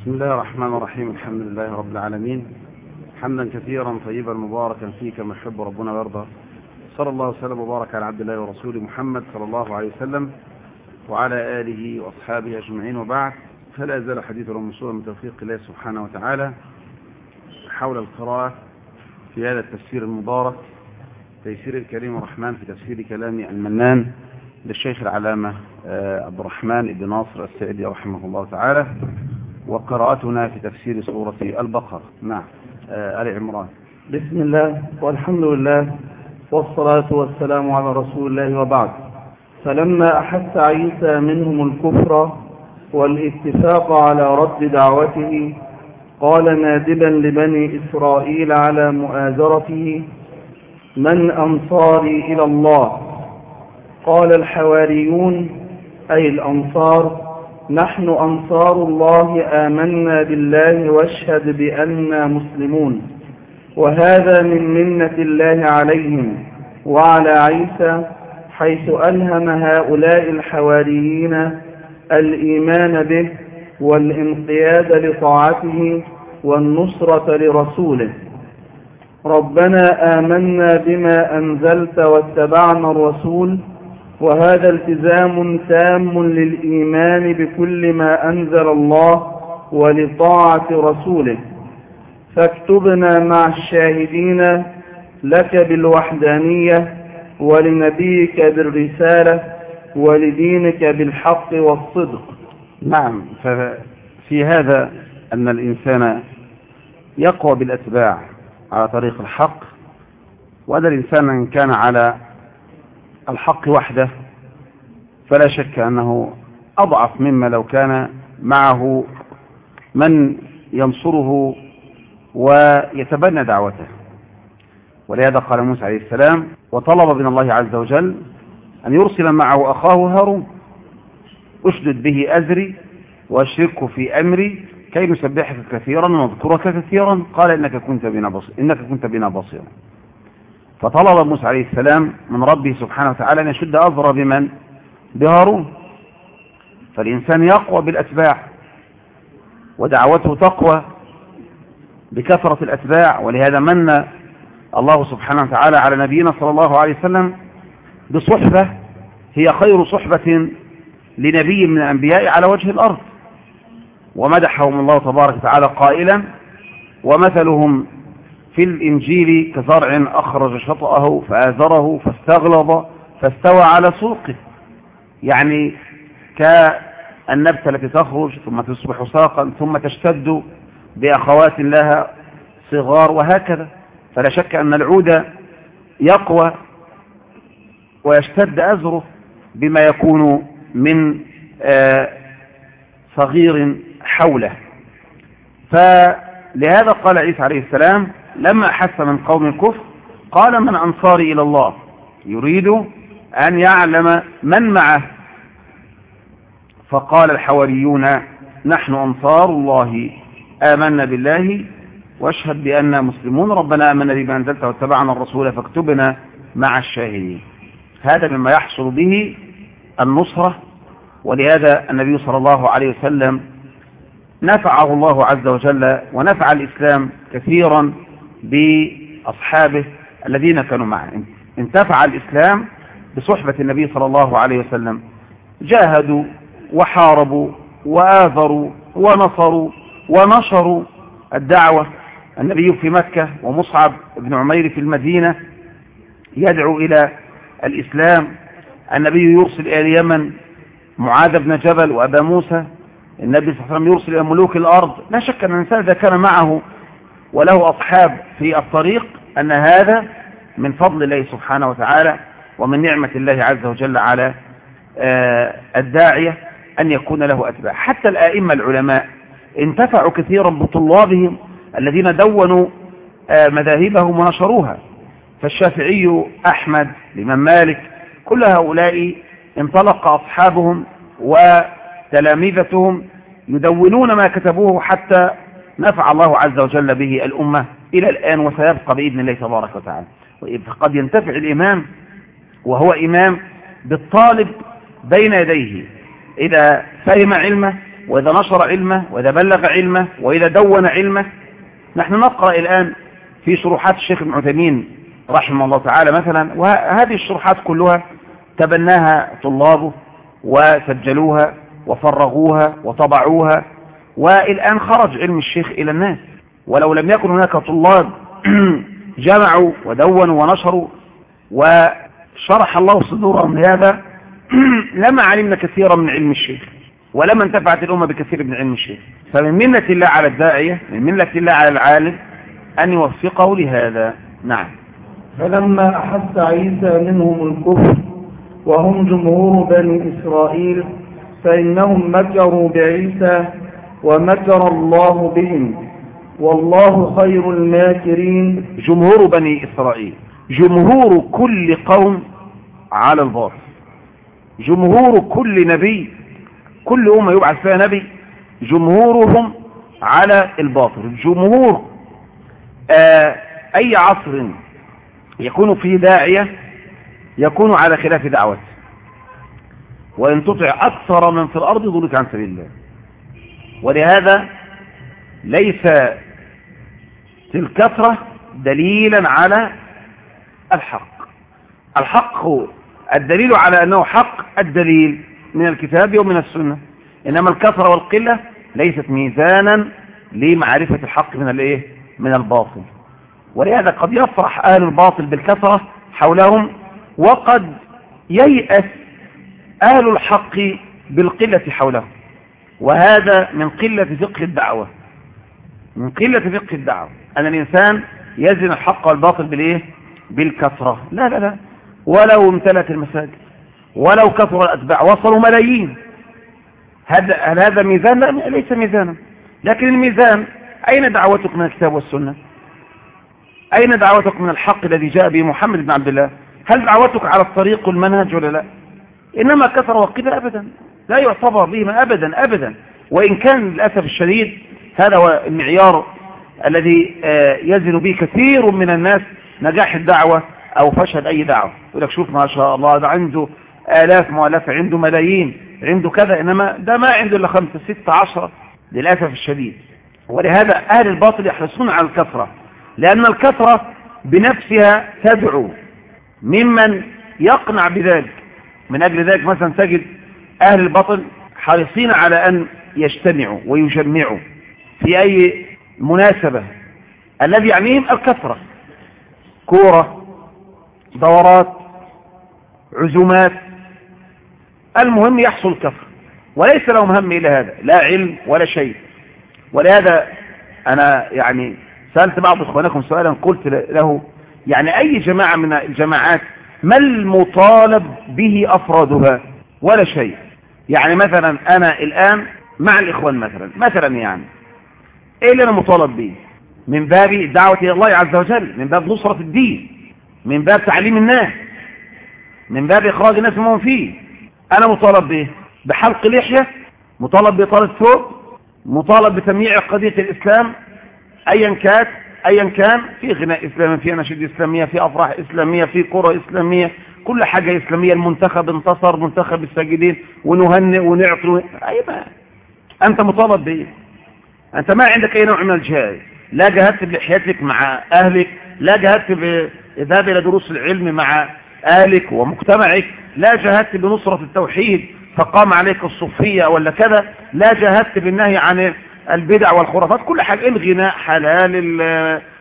بسم الله الرحمن الرحيم الحمد لله رب العالمين. حمدا كثيرا طيبا مباركا فيه كما يحب ربنا ويرضى. صلى الله وسلم وبارك على عبد الله ورسوله محمد صلى الله عليه وسلم وعلى آله وأصحابه أجمعين وبعد. فلا يزال حديثنا موصولا من توفيق الله سبحانه وتعالى حول القراءة في هذا التفسير المبارك. تيسير الكريم الرحمن في تفسير كلام المنان للشيخ العلامة عبد الرحمن بن ناصر السعدي رحمه الله تعالى. وقراءتنا في تفسير سورة البقرة. نعم. آل عمران. بسم الله والحمد لله والصلاة والسلام على رسول الله وبعد. فلما أحس عيسى منهم الكفر والاتفاق على رد دعوته قال نادبا لبني إسرائيل على مؤازرته من أنصاري إلى الله؟ قال الحواريون أي الأنصار؟ نحن أنصار الله آمنا بالله واشهد بأننا مسلمون. وهذا من منة الله عليهم وعلى عيسى حيث ألهم هؤلاء الحواريين الإيمان به والانقياد لطاعته والنصرة لرسوله. ربنا آمنا بما أنزلت واتبعنا الرسول وهذا التزام تام للإيمان بكل ما أنزل الله ولطاعة رسوله. فاكتبنا مع الشاهدين لك بالوحدانية ولنبيك بالرسالة ولدينك بالحق والصدق. نعم ففي هذا أن الإنسان يقوى بالأتباع على طريق الحق وأن الإنسان إن كان على الحق وحده فلا شك أنه أضعف مما لو كان معه من ينصره ويتبنى دعوته. ولهذا قال موسى عليه السلام وطلب من الله عز وجل أن يرسل معه أخاه هارون أشدد به أزري وأشركه في أمري كي نسبحك كثيرا ونذكرك كثيرا. قال إنك كنت بنا إنك كنت بنا بصيرا. فطلب موسى عليه السلام من ربه سبحانه وتعالى أن يشد أزر بمن؟ بهارون. فالإنسان يقوى بالأتباع ودعوته تقوى بكثرة الأتباع ولهذا من الله سبحانه وتعالى على نبينا صلى الله عليه وسلم بصحبة هي خير صحبة لنبي من الأنبياء على وجه الأرض. ومدحهم الله تبارك وتعالى قائلا ومثلهم في الإنجيل كزرع أخرج شطأه فآزره فاستغلظ فاستوى على سوقه. يعني كالنبتة التي تخرج ثم تصبح ساقا ثم تشتد بأخوات لها صغار وهكذا. فلا شك أن العود يقوى ويشتد أزره بما يكون من صغير حوله. فلهذا قال عيسى عليه السلام لما أحس من قوم الكفر قال من أنصاري إلى الله يريد أن يعلم من معه. فقال الحواريون نحن أنصار الله آمنا بالله واشهد بأننا مسلمون ربنا آمنا بما أنزلت واتبعنا الرسول فاكتبنا مع الشاهدين. هذا مما يحصل به النصرة ولهذا النبي صلى الله عليه وسلم نفعه الله عز وجل ونفع الإسلام كثيرا. بأصحابه الذين كانوا معه. انتفع الإسلام بصحبة النبي صلى الله عليه وسلم. جاهدوا وحاربوا وآذروا ونصروا ونشروا الدعوة. النبي في مكة ومصعب بن عمير في المدينة يدعو إلى الإسلام. النبي يرسل إلى اليمن معاذ بن جبل وأبا موسى. النبي صلى الله عليه وسلم يرسل إلى ملوك الأرض. لا شك أن الإنسان إذا كان معه وله أصحاب في الطريق أن هذا من فضل الله سبحانه وتعالى ومن نعمة الله عز وجل على الداعية أن يكون له أتباع. حتى الآئمة العلماء انتفعوا كثيرا بطلابهم الذين دونوا مذاهبهم ونشروها. فالشافعي أحمد الإمام مالك كل هؤلاء انطلق أصحابهم وتلامذتهم يدونون ما كتبوه حتى نفع الله عز وجل به الأمة إلى الآن وسيبقى بإذن الله تبارك وتعالى. فقد ينتفع الإمام وهو إمام بالطالب بين يديه. إذا فهم علمه وإذا نشر علمه وإذا بلغ علمه وإذا دون علمه. نحن نقرأ الآن في شروحات الشيخ ابن عثيمين رحمه الله تعالى مثلا وهذه الشروحات كلها تبناها طلابه وسجلوها وفرغوها وطبعوها والآن خرج علم الشيخ إلى الناس. ولو لم يكن هناك طلاب جمعوا ودونوا ونشروا وشرح الله صدورهم لهذا لما علمنا كثيرا من علم الشيخ ولما انتفعت الأمة بكثير من علم الشيخ. فمن منة الله على الداعية من منة الله على العالم أن يوفقه لهذا. نعم. فلما أحس عيسى منهم الكفر وهم جمهور بني إسرائيل فإنهم مكروا بعيسى ومكر الله بهم. والله خير الماكرين. جمهور بني إسرائيل جمهور كل قوم على الباطل جمهور كل نبي كل أمة يبعث فيها نبي جمهورهم على الباطل. جمهور آه أي عصر يكون فيه داعية يكون على خلاف دعوته وإن تطع أكثر من في الأرض ضلك عن سبيل الله. ولهذا ليس الكثرة دليلا على الحق. الحق الدليل على أنه حق الدليل من الكتاب ومن السنة. إنما الكثرة والقلة ليست ميزانا لمعرفة الحق من الإيه؟ من الباطل. ولهذا قد يفرح أهل الباطل بالكثرة حولهم وقد ييأس أهل الحق بالقلة حولهم. وهذا من قلة فقه الدعوة. من قلة فقه الدعوة. أن الإنسان يزن الحق والباطل بالإيه؟ بالكثرة. لا لا لا. ولو امتلت المساجد ولو كثر الأتباع وصلوا ملايين. هل هذا ميزان؟ لا ليس ميزانا. لكن الميزان أين دعوتك من الكتاب والسنة؟ أين دعوتك من الحق الذي جاء به محمد بن عبد الله؟ هل دعوتك على الطريق والمنهج ولا لا؟ إنما كثر وقيل أبدا. لا يعتبر بهما أبدا أبدا. وإن كان للأسف الشديد هذا هو المعيار الذي يزن به كثير من الناس نجاح الدعوة أو فشل أي دعوة. يقول لك شوف ما شاء الله ده عنده آلاف مؤلفة عنده ملايين عنده كذا إنما ده ما عنده إلا خمسة ستة عشرة للأسف الشديد. ولهذا أهل الباطل يحرصون على الكثرة لأن الكثرة بنفسها تدعو ممن يقنع بذلك. من أجل ذلك مثلا تجد أهل الباطل حريصين على أن يجتمعوا ويجمعوا في أي مناسبة. الذي يعنيهم الكثرة. كورة دورات عزومات. المهم يحصل كفر وليس لهم هم إلى هذا. لا علم ولا شيء. ولهذا أنا يعني سألت بعض إخوانكم سؤالا قلت له يعني أي جماعة من الجماعات ما المطالب به أفرادها؟ ولا شيء. يعني مثلا أنا الآن مع الإخوان مثلا مثلا يعني إيه اللي أنا مطالب به من باب الدعوة إلى الله عز وجل من باب نصرة الدين من باب تعليم الناس من باب إخراج الناس مما فيه. أنا مطالب به بحلق لحية مطالب بإطالة ثوب مطالب بتمييع قضية الإسلام أيا كانت. أيا كان في غناء إسلامي في أناشيد إسلامية في أفراح إسلامية في قرى إسلامية كل حاجة إسلامية المنتخب انتصر منتخب الساجدين ونهنئ ونعطي أي ما. أنت مطالب بإيه؟ أنت ما عندك أي نوع من الجهاد. لا جهدت بلحيتك مع أهلك لا جهدت بذهاب إلى دروس العلم مع أهلك ومجتمعك لا جهدت بنصرة التوحيد فقام عليك الصوفية ولا كذا لا جهدت بالنهي عن البدع والخرافات كل حاجة. الغناء حلال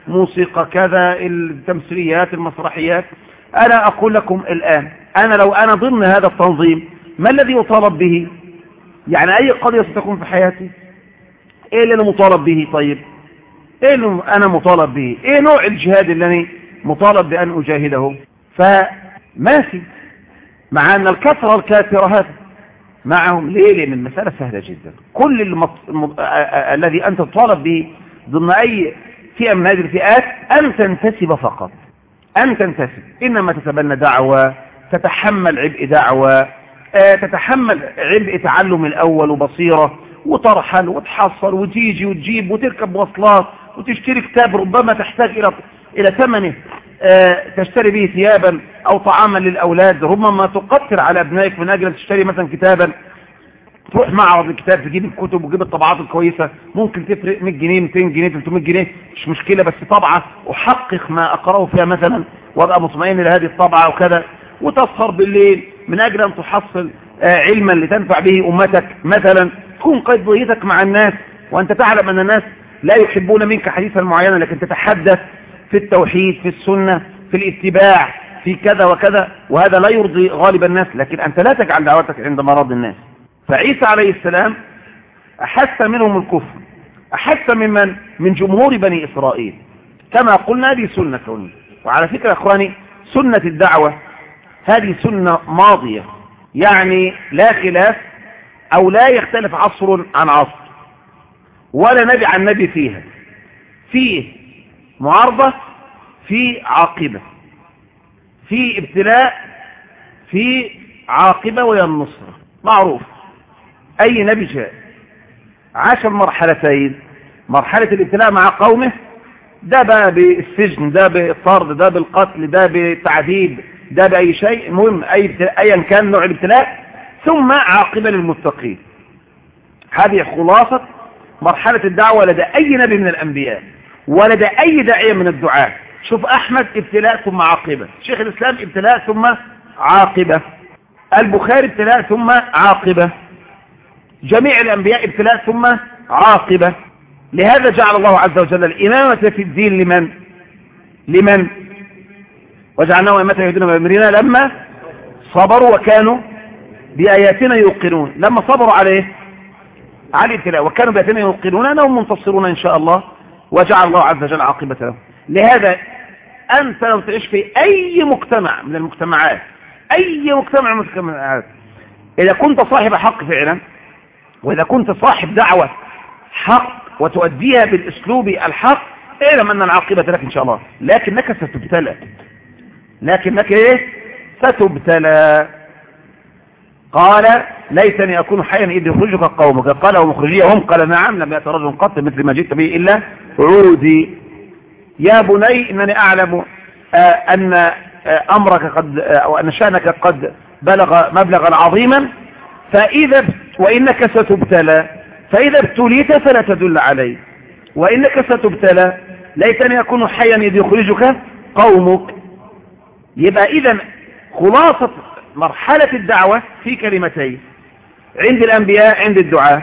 الموسيقى كذا التمثيليات المسرحيات. أنا أقول لكم الآن أنا لو أنا ضمن هذا التنظيم ما الذي يطالب به؟ يعني أي قضية ستكون في حياتي؟ إيه اللي أنا مطالب به؟ طيب إيه اللي أنا مطالب به؟ إيه نوع الجهاد اللي أنا مطالب بأن أجاهده؟ فماشي مع أن الكثرة الكافرة هذا معهم ليه لأن المسألة سهلة جدا. كل. الم... الذي أنت تطالب به ضمن أي فئة من هذه الفئات أن تنتسب فقط. أن تنتسب. إنما تتبنى دعوة تتحمل عبء دعوة آه تتحمل عبء تعلم الأول وبصيرة وترحل وتحصل وتيجي وتجيب وتركب مواصلات وتشتري كتاب ربما تحتاج إلى إلى ثمنه. تشتري به ثيابا أو طعاما للأولاد. ربما تقتر على أبنائك من أجل أن تشتري مثلا كتابا. تروح معرض الكتاب تجيب الكتب وتجيب الطبعات الكويسة. ممكن تفرق 100 جنيه 200 جنيه 300 جنيه. مش مشكلة بس طبعة أحقق ما أقرأه فيها مثلا. وأبقى مطمئن لهذه الطبعة وكذا. وتسهر بالليل من أجل أن تحصل علما لتنفع به أمتك. مثلا تكون قضيتك مع الناس. وأنت تعلم أن الناس لا يحبون منك حديثا معينا لكن تتحدث. في التوحيد في السنة في الاتباع في كذا وكذا وهذا لا يرضي غالب الناس لكن أنت لا تجعل دعوتك عند مرض الناس. فعيسى عليه السلام أحس منهم الكفر أحس ممن من؟ جمهور بني إسرائيل. كما قلنا هذه سنة. كونية وعلى فكرة أخواني سنة الدعوة هذه سنة ماضية. يعني لا خلاف أو لا يختلف عصر عن عصر. ولا نبي عن نبي فيها. فيه معارضة في عاقبة في ابتلاء في عاقبة وهي النصرة معروف. أي نبي جاء عاش المرحلتين مرحلة الابتلاء مع قومه ده بقى بالسجن ده بالطرد ده بالقتل ده بالتعذيب ده بأي شيء. المهم أي أيا كان نوع الابتلاء. ثم عاقبة للمتقين. هذه خلاصة مرحلة الدعوة لدى أي نبي من الأنبياء. ولدى أي داعية من الدعاة. شوف أحمد ابتلاء ثم عاقبة. شيخ الإسلام ابتلاء ثم عاقبة. البخاري ابتلاء ثم عاقبة. جميع الأنبياء ابتلاء ثم عاقبة. لهذا جعل الله عز وجل الإمامة في الدين لمن؟ لمن؟ وجعلناه أئمة يهدون بأمرنا لما صبروا وكانوا بآياتنا يوقنون. لما صبروا عليه على الابتلاء وكانوا بآياتنا يوقنون أنهم منتصرون إن شاء الله. وجعل الله عز وجل عاقبة لهم لهذا أنت لو تعيش في أي مجتمع من المجتمعات أي مجتمع من المجتمعات إذا كنت صاحب حق فعلا وإذا كنت صاحب دعوة حق وتؤديها بالأسلوب الحق اعلم أن العاقبة لك إن شاء الله. لكنك ستبتلى. لكنك إيه؟ ستبتلى. قال ليتني أكون حيا إذ يخرجك قومك. قال ومخرجيهم؟ قال نعم لم يأتي رجل قط مثل ما جئت به إلا عودي يا بني إنني أعلم آه أن آه أمرك قد آه أو أن شأنك قد بلغ مبلغا عظيما فإذا وإنك ستبتلى فإذا ابتليت فلا تدل علي وإنك ستبتلى ليتني أكون حيا إذ يخرجك قومك. يبقى إذا خلاصة مرحلة الدعوة في كلمتين عند الأنبياء عند الدعاء.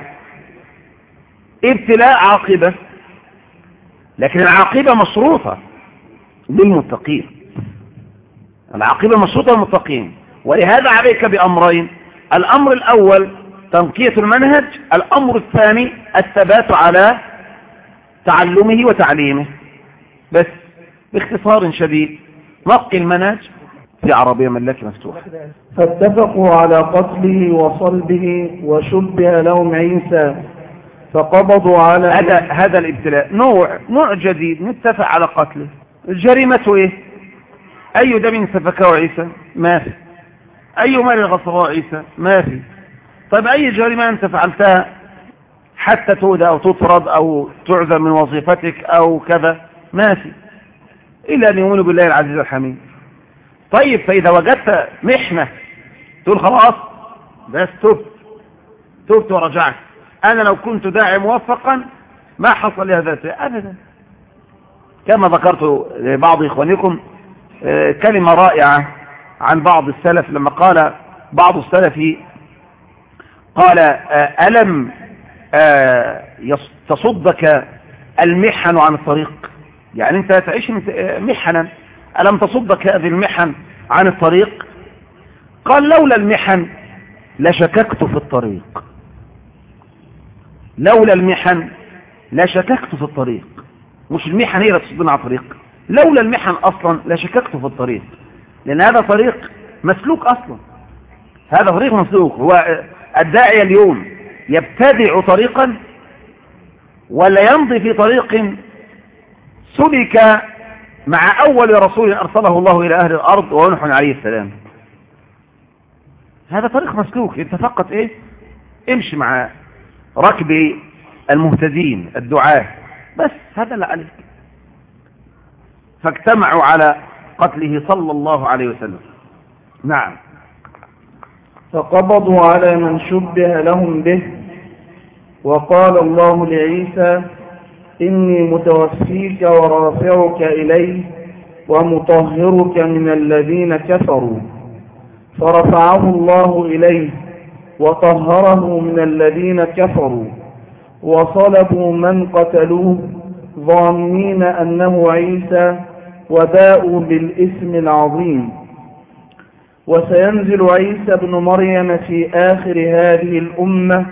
ابتلاء عاقبة لكن العاقبة مشروطة للمتقين. العاقبة مشروطة للمتقين. ولهذا عليك بأمرين. الأمر الأول تنقية المنهج الأمر الثاني الثبات على تعلمه وتعليمه. بس باختصار شديد نقي المنهج في عربية ملاكي مفتوح. فاتفقوا على قتله وصلبه وشبه لهم عيسى. فقبضوا على هذا هذا الابتلاء. نوع نوع جديد. نتفق على قتله. جريمته إيه؟ أي دم سفكه عيسى؟ ما في. أي مال غصبه عيسى؟ ما في. طيب أي جريمة أنت فعلتها حتى تودى أو تطرد أو تعزل من وظيفتك أو كذا؟ ما في. إلا أن يؤمنوا بالله العزيز الحميد. طيب فإذا وجدت محنة تقول خلاص بس تبت تبت ورجعت أنا لو كنت داعي موفقا ما حصل لي هذا ابدا. كما ذكرت لبعض إخوانكم كلمة رائعة عن بعض السلف لما قال بعض السلف قال ألم تصدك المحن عن الطريق؟ يعني أنت تعيش محنا. ألم تصدك هذه المحن عن الطريق؟ قال لولا المحن لشككت في الطريق. لولا المحن لشككت في الطريق. مش المحن هي اللي تصدنا على الطريق. لولا المحن أصلا لشككت في الطريق. لأن هذا طريق مسلوك أصلا. هذا طريق مسلوك. هو الداعية اليوم يبتدع طريقا ولا يمضي في طريق سلك مع أول رسول أرسله الله إلى أهل الأرض ونوح عليه السلام. هذا طريق مسلوك. أنت فقط إيه؟ امشي مع ركب المهتدين الدعاة. بس هذا اللي عليك فاجتمعوا على قتله صلى الله عليه وسلم. نعم. فقبضوا على من شبه لهم به. وقال الله لعيسى إني متوفيك ورافعك إلي ومطهرك من الذين كفروا. فرفعه الله إليه. وطهره من الذين كفروا وصلبوا من قتلوه ظانين أنه عيسى وباءوا بالإثم العظيم. وسينزل عيسى بن مريم في آخر هذه الأمة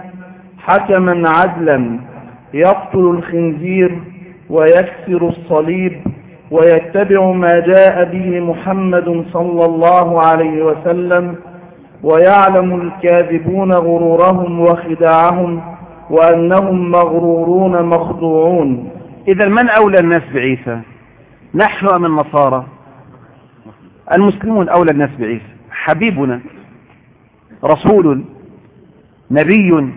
حكما عدلا يقتل الخنزير ويكسر الصليب ويتبع ما جاء به محمد صلى الله عليه وسلم ويعلم الكاذبون غرورهم وخداعهم وأنهم مغرورون مخدوعون إذا من أولى الناس بعيسى؟ نحن أم النصارى؟ المسلمون أولى الناس بعيسى. حبيبنا رسول نبي.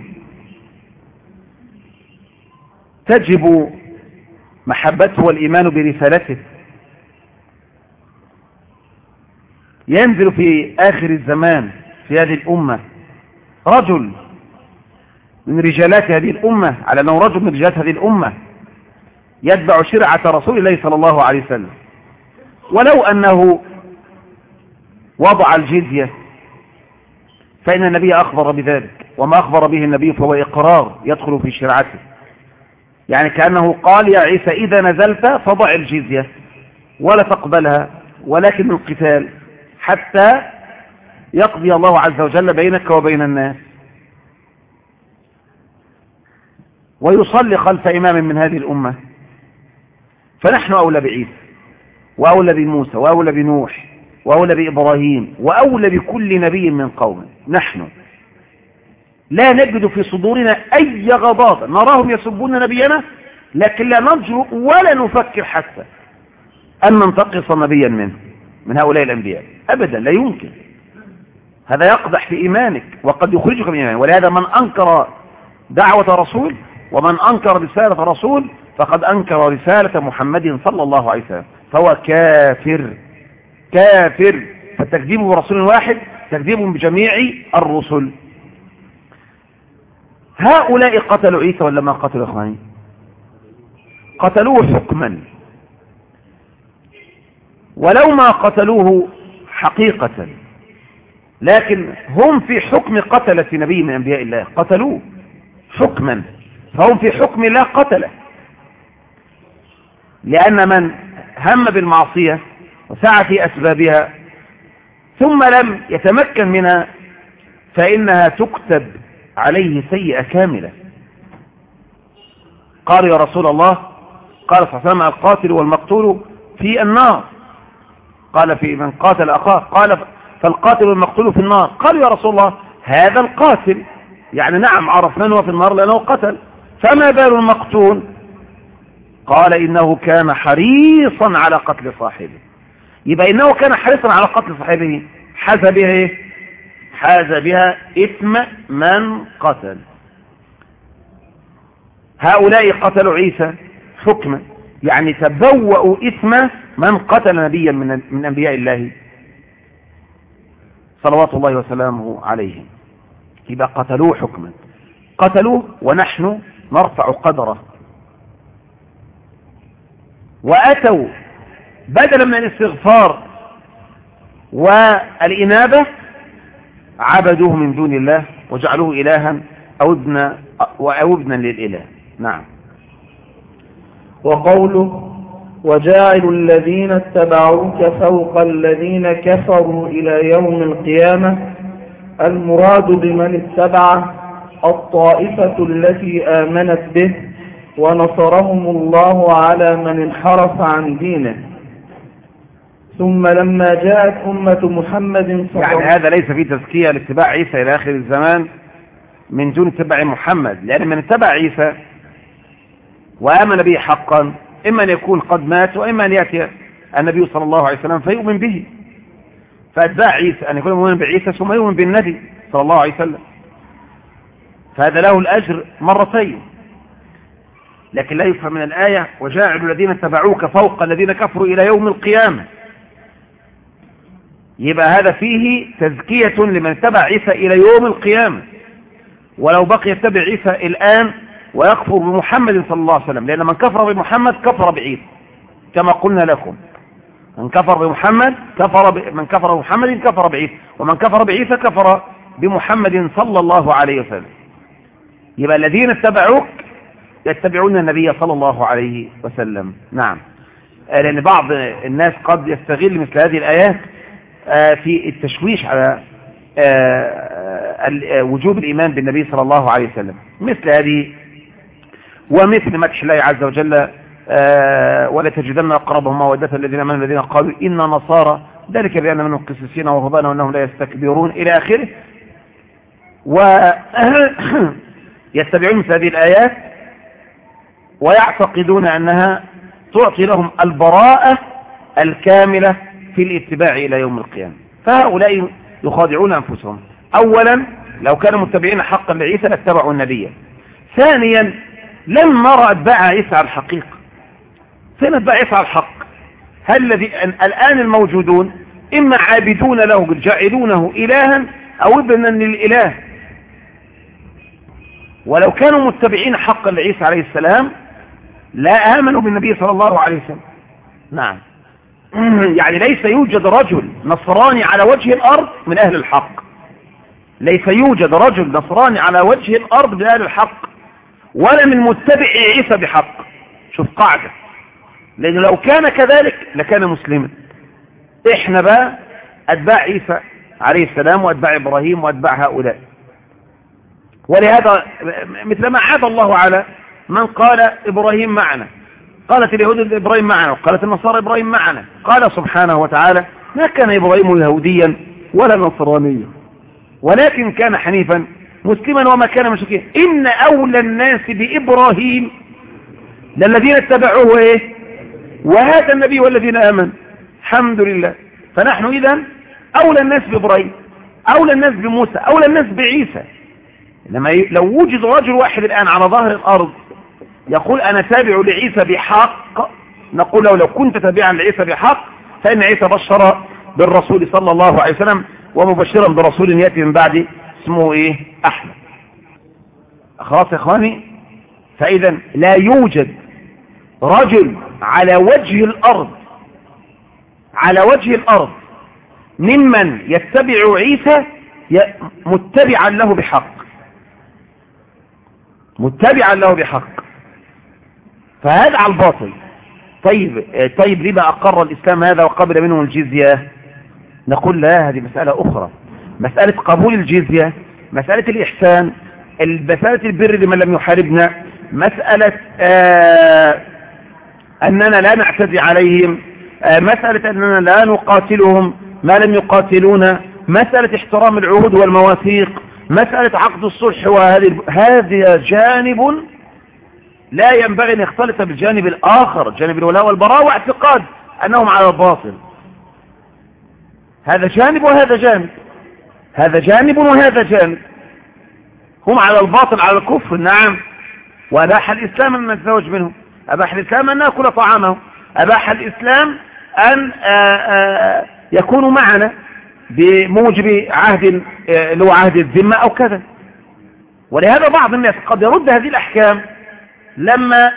تجب محبته والإيمان برسالته. ينزل في آخر الزمان. في هذه الأمة رجل من رجالات هذه الأمة على أنه رجل من رجالات هذه الأمة يتبع شرعة رسول الله صلى الله عليه وسلم. ولو أنه وضع الجزية فإن النبي أخبر بذلك وما أخبر به النبي فهو إقرار يدخل في شرعته. يعني كأنه قال يا عيسى إذا نزلت فضع الجزية ولا تقبلها ولكن القتال حتى يقضي الله عز وجل بينك وبين الناس. ويصلي خلف إمام من هذه الأمة. فنحن أولى بعيسى وأولى بموسى وأولى بنوح وأولى بإبراهيم وأولى بكل نبي من قومه. نحن. لا نجد في صدورنا أي غضاضة. نراهم يسبون نبينا لكن لا نرجو ولا نفكر حتى أن ننتقص نبيا منه من هؤلاء الأنبياء. أبدا لا يمكن. هذا يقضح في إيمانك وقد يخرجك من إيمانك. ولهذا من أنكر دعوة رسول ومن أنكر رسالة رسول فقد أنكر رسالة محمد صلى الله عليه وسلم. فهو كافر. كافر. فالتكذيب برسول واحد تكذيب بجميع الرسل. هؤلاء قتلوا عيسى ولا ما قتلوا إخواني؟ قتلوه حكما. ولو ما قتلوه حقيقة. لكن هم في حكم قتلة نبي من أنبياء الله. قتلوه. حكما. فهم في حكم الله قتله لأن من هم بالمعصية وسعى في أسبابها ثم لم يتمكن منها فإنها تكتب عليه سيئة كاملة. قال يا رسول الله قال صلى الله عليه وسلم القاتل والمقتول في النار. قال في من قاتل أخاه قال فالقاتل والمقتول في النار. قال يا رسول الله هذا القاتل يعني نعم عرفنا هو في النار لأنه قتل. فما بال المقتول؟ قال إنه كان حريصا على قتل صاحبه. يبقى إنه كان حريصا على قتل صاحبه. حاز بها إيه؟ حاز بها إثم من قتل. هؤلاء قتلوا عيسى حكما. يعني تبوأوا إثم من قتل نبيا من, من أنبياء الله. صلوات الله وسلامه عليهم يبقى قتلوه حكما. قتلوه ونحن نرفع قدره. وأتوا بدلا من الاستغفار والإنابة عبدوه من دون الله وجعلوه إلها أو ابنا, أو ابنا للإله. نعم. وقوله وجاعل الذين اتبعوك فوق الذين كفروا إلى يوم القيامة. المراد بمن اتبعه الطائفة التي آمنت به ونصرهم الله على من انحرف عن دينه. ثم لما جاءت أمة محمد صلى يعني هذا ليس في تزكية لاتباع عيسى إلى آخر الزمان من دون اتباع محمد لأن من اتبع عيسى وآمن به حقا إما أن يكون قد مات وإما أن يأتي النبي صلى الله عليه وسلم فيؤمن به. فأتباع عيسى أن يكون مؤمن بعيسى ثم يؤمن بالنبي صلى الله عليه وسلم. فهذا له الأجر مرتين. لكن لا يفهم من الآية وجاعل الذين اتبعوك فوق الذين كفروا إلى يوم القيامة. يبقى هذا فيه تزكية لمن اتبع عيسى إلى يوم القيامة. ولو بقي يتبع عيسى الآن ويكفر بمحمد صلى الله عليه وسلم. لأن من كفر بمحمد كفر بعيسى كما قلنا لكم. من كفر بمحمد كفر ب... من كفر بمحمد كفر بعيسى ومن كفر بعيسى كفر بمحمد صلى الله عليه وسلم. يبقى الذين اتبعوك يتبعون النبي صلى الله عليه وسلم. نعم. لأن بعض الناس قد يستغل مثل هذه الآيات في التشويش على وجوب الإيمان بالنبي صلى الله عليه وسلم. مثل هذه ومثل مدح الله عز وجل ولا تجدن أقربهم مودة الذين من الذين قالوا إن نصارى ذلك بأن منهم قسسين ورهبان وأنهم لا يستكبرون إلى آخره. ويتبعون مثل هذه الآيات ويعتقدون أنها تعطي لهم البراءة الكاملة في الاتباع إلى يوم القيامة. فهؤلاء يخادعون أنفسهم. أولا لو كانوا متبعين حقا لعيسى لاتبعوا النبي. ثانيا لم نرى أتباع عيسى على الحقيقة. فين أتباع عيسى على الحق؟ هل الذي الآن الموجودون إما عابدون له جعلونه إلها أو ابنا للإله. ولو كانوا متبعين حقا لعيسى عليه السلام لا آمنوا بالنبي صلى الله عليه وسلم. نعم. يعني ليس يوجد رجل نصراني على وجه الأرض من أهل الحق. ليس يوجد رجل نصراني على وجه الأرض من أهل الحق. ولا من متبع عيسى بحق. شوف قاعدة. لأنه لو كان كذلك لكان مسلما. إحنا بقى أتباع عيسى عليه السلام وأتباع إبراهيم وأتباع هؤلاء. ولهذا مثل ما عاد الله على من قال إبراهيم معنا. قالت اليهود إبراهيم معنا وقالت النصارى إبراهيم معنا. قال سبحانه وتعالى ما كان إبراهيم يهوديا ولا نصرانيا. ولكن كان حنيفا مسلما وما كان مشركيا إن أولى الناس بإبراهيم للذين اتبعوه إيه؟ وهذا النبي والذين آمنوا. الحمد لله. فنحن إذا أولى الناس بإبراهيم أولى الناس بموسى أولى الناس بعيسى. لما لو وجد رجل واحد الآن على ظهر الأرض يقول أنا تابع لعيسى بحق نقول له لو كنت تابعا لعيسى بحق فإن عيسى بشر بالرسول صلى الله عليه وسلم ومبشرا برسول يأتي من بعد اسمه إيه؟ أحمد. خلاص يا إخواني؟ فإذا لا يوجد رجل على وجه الأرض على وجه الأرض ممن يتبع عيسى متبعا له بحق. متبعا له بحق. فهذا على الباطل. طيب طيب لما أقر الإسلام هذا وقبل منهم الجزية؟ نقول لا هذه مسألة أخرى. مسألة قبول الجزية مسألة الإحسان مسألة البر لمن لم يحاربنا مسألة آه أننا لا نعتدي عليهم آه مسألة أننا لا نقاتلهم ما لم يقاتلونا مسألة احترام العهود والمواثيق مسألة عقد الصلح وهذه هذا جانب لا ينبغي أن يختلط بالجانب الآخر جانب الولاء والبراء واعتقاد أنهم على الباطل. هذا جانب وهذا جانب. هذا جانب وهذا جانب. هم على الباطل على الكفر نعم. وأباح الإسلام أن نتزوج منهم. أباح الإسلام أن نأكل طعامهم. أباح الإسلام أن يكونوا معنا بموجب عهد اللي هو عهد الذمة أو كذا. ولهذا بعض الناس قد يرد هذه الأحكام لما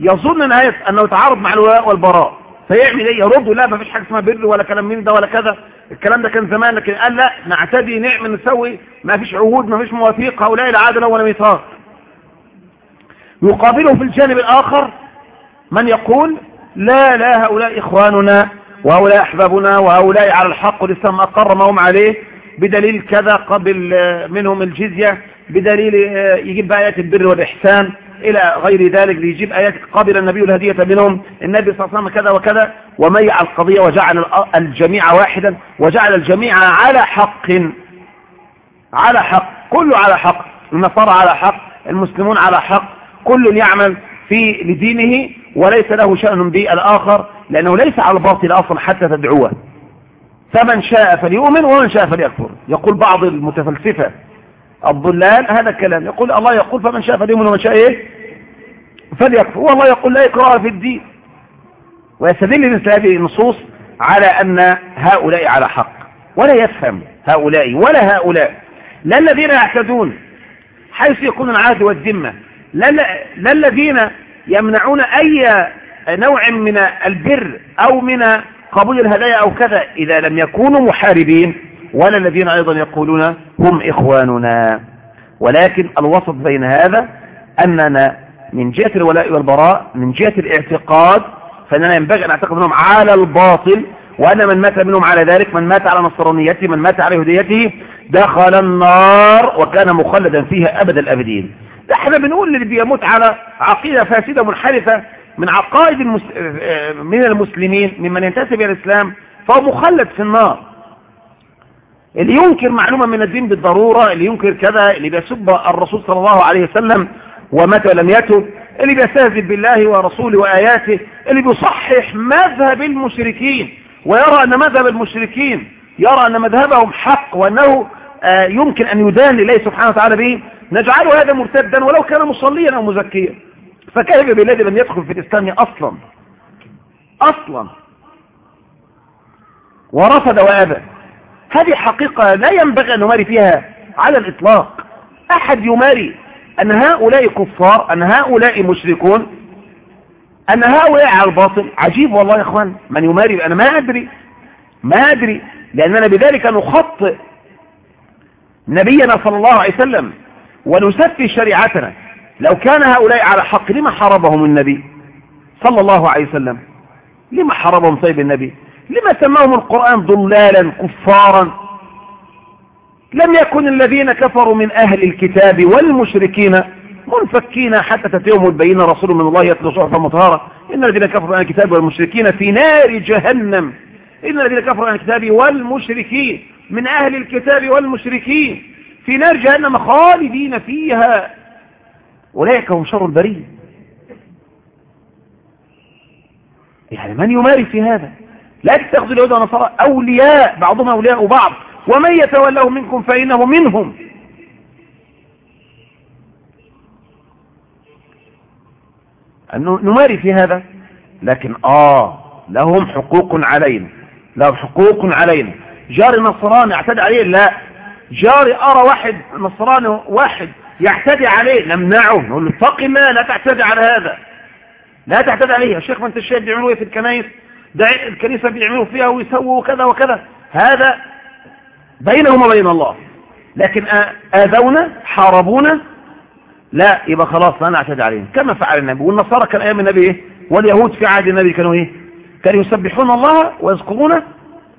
يظن أنه يتعارض مع الولاء والبراء. فيعمل إيه؟ يرد لا ما فيش حاجة اسمها بر ولا كلام من ده ولا كذا. الكلام ده كان زمان لكن قال لا نعتدي نعمل نسوي. ما فيش عهود ما فيش مواثيق. هؤلاء لا عادل ولا ميثاق. يقابله في الجانب الآخر من يقول لا لا هؤلاء إخواننا وهؤلاء أحبابنا وهؤلاء على الحق والإسلام أقر ما هم عليه بدليل كذا قبل منهم الجزية بدليل يجيب آيات البر والإحسان إلى غير ذلك ليجيب آيات قابل النبي الهدية منهم. النبي صلى الله عليه وسلم كذا وكذا. وميع القضية وجعل الجميع واحدا وجعل الجميع على حق. على حق كله على حق النصارى على حق المسلمون على حق كل يعمل في لدينه وليس له شأن بالآخر لأنه ليس على الباطل أصلا حتى تدعوه. فمن شاء فليؤمن ومن شاء فليكفر. يقول بعض المتفلسفة الضلال هذا الكلام يقول الله يقول فمن شاء فليؤمن ومن شاء إيه؟ فليكفر. والله يقول لا إكراه في الدين. ويستدل مثل هذه النصوص على أن هؤلاء على حق ولا يفهم هؤلاء ولا هؤلاء. لا الذين يعتدون حيث يكون العهد والذمة لا, لا الذين يمنعون أي نوع من البر أو من قبول الهدايا أو كذا إذا لم يكونوا محاربين ولا الذين أيضا يقولون هم إخواننا. ولكن الوسط بين هذا أننا من جهة الولاء والبراء من جهة الاعتقاد فإننا ينبغي أن نعتقد منهم على الباطل وأن من مات منهم على ذلك من مات على نصرانيته من مات على هديته دخل النار وكان مخلدا فيها أبد الأبدين. إحنا بنقول اللي بيموت على عقيدة فاسدة منحرفة من عقائد المس... من المسلمين ممن ينتسب إلى الإسلام فهو مخلد في النار. اللي ينكر معلومة من الدين بالضرورة اللي ينكر كذا اللي بيسب الرسول صلى الله عليه وسلم ومتى لم يتب اللي بيستهزئ بالله ورسوله وآياته اللي بيصحح مذهب المشركين ويرى أن مذهب المشركين يرى أن مذهبهم حق وأنه آه يمكن أن يدان لله سبحانه وتعالى به نجعله هذا مرتدا ولو كان مصليا أو مزكيا. فكيف بالذي لم يدخل في الإسلام أصلا؟ أصلا. ورفض وأبى. هذه حقيقة لا ينبغي أن نماري فيها على الإطلاق. أحد يماري أن هؤلاء كفار أن هؤلاء مشركون أن هؤلاء على الباطل. عجيب والله يا أخوان. من يماري أنا ما أدري. ما أدري. لأننا بذلك نخطئ نبينا صلى الله عليه وسلم ونسفي شريعتنا. لو كان هؤلاء على حق لما حربهم النبي صلى الله عليه وسلم؟ لما حربهم طيب النبي؟ لما سماهم القرآن ضلالا كفارا؟ لم يكن الذين كفروا من أهل الكتاب والمشركين منفكين حتى تتيهم البين رسول من الله يتلو صحفا مطهرة. إن الذين كفروا من الكتاب والمشركين في نار جهنم. إن الذين كفروا من الكتاب والمشركين. من أهل الكتاب والمشركين. في نار جهنم خالدين فيها. أولئك هم شر البرية. يعني من يماري في هذا؟ لا تتخذوا اليهود والنصارى أولياء. بعضهم أولياء بعض. ومن يتولاه منكم فإنه منهم. نماري في هذا لكن آه لهم حقوق علينا لهم حقوق علينا. جاري نصراني اعتدى عليه؟ لا. جاري أرى واحد نصراني واحد يعتدي عليه نمنعه نقول اتق الله لا تعتدي على هذا. لا تعتدي عليه. يا شيخ ما انت الشيخ بيعملوا إيه في الكنائس؟ ده الكنيسة بيعملوا فيها ويسووا كذا وكذا. هذا بينهم وبين الله. لكن آذونا حاربونا لا يبقى خلاص لا نعتدي عليهم. كما فعل النبي. والنصارى كان أيام النبي إيه؟ واليهود في عهد النبي كانوا إيه؟ كانوا يسبحون الله ويذكرونه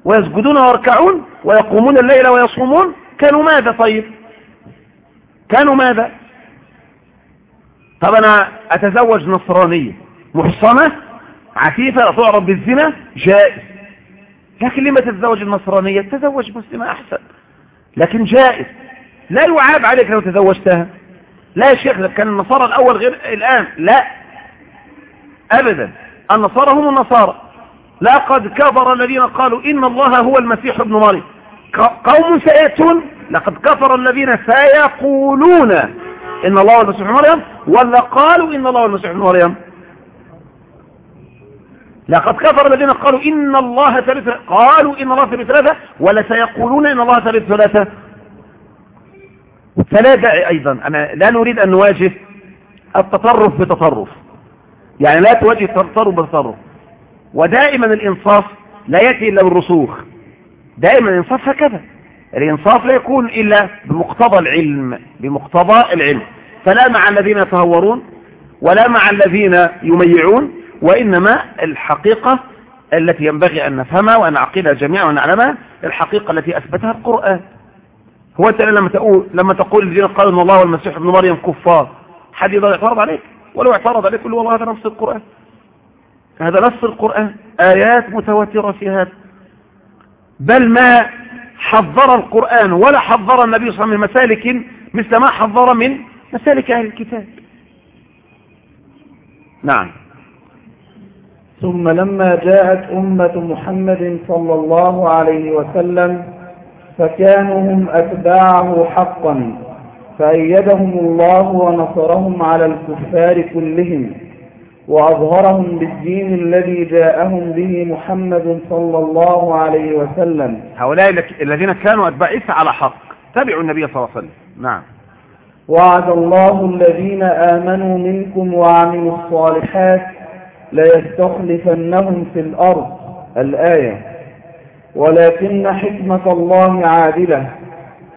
ويسجدون ويركعون ويقومون الليل ويصومون. كانوا ماذا طيب؟ كانوا ماذا؟ طب أنا أتزوج نصرانية محصنة عفيفة تعرف بالزنا؟ جائز. لكن لما تتزوج النصرانية؟ تزوج مسلمة أحسن. لكن جائز. لا يعاب عليك لو تزوجتها. لا يا شيخ كان النصارى الأول غير الآن. لا. أبدا. النصارى هم النصارى. لقد كفر الذين قالوا إن الله هو المسيح ابن مريم. قوم سيأتون. لقد كفر الذين سيقولون إن الله هو المسيح ابن مريم ولا قالوا إن الله هو المسيح ابن مريم. لقد كفر الذين قالوا إن الله ثالث قالوا إن الله ثالث ثلاثة ولا سيقولون إن الله ثالث ثلاثة. داعي أيضا. أنا لا نريد أن نواجه التطرف بتطرف يعني لا تواجه التطرف بتطرف ودائما الإنصاف لا يأتي إلا بالرسوخ. دائما الإنصاف هكذا. الإنصاف لا يكون إلا بمقتضى العلم بمقتضى العلم. فلا مع الذين يتهورون ولا مع الذين يميعون. وإنما الحقيقة التي ينبغي أن نفهمها وأن نعقلها جميعا ونعلمها الحقيقة التي أثبتها القرآن. هو أنت لما تقول لما تقول الذين قالوا أن الله والمسيح ابن مريم كفار حد يقدر يعترض عليك؟ ولو اعترض عليك يقول والله هذا نص القرآن. هذا نص القرآن. آيات متواترة في هذا. بل ما حذر القرآن ولا حذر النبي صلى الله عليه وسلم من مسالك مثل ما حذر من مسالك أهل الكتاب. نعم. ثم لما جاءت أمة محمد صلى الله عليه وسلم فكانوا هم أتباعه حقا فأيدهم الله ونصرهم على الكفار كلهم وأظهرهم بالدين الذي جاءهم به محمد صلى الله عليه وسلم. هؤلاء الذين كانوا أتباع عيسى على حق. تبعوا النبي صلى الله عليه وسلم. نعم. وعد الله الذين آمنوا منكم وعملوا الصالحات ليستخلفنهم في الأرض الآية. ولكن حكمة الله عادلة.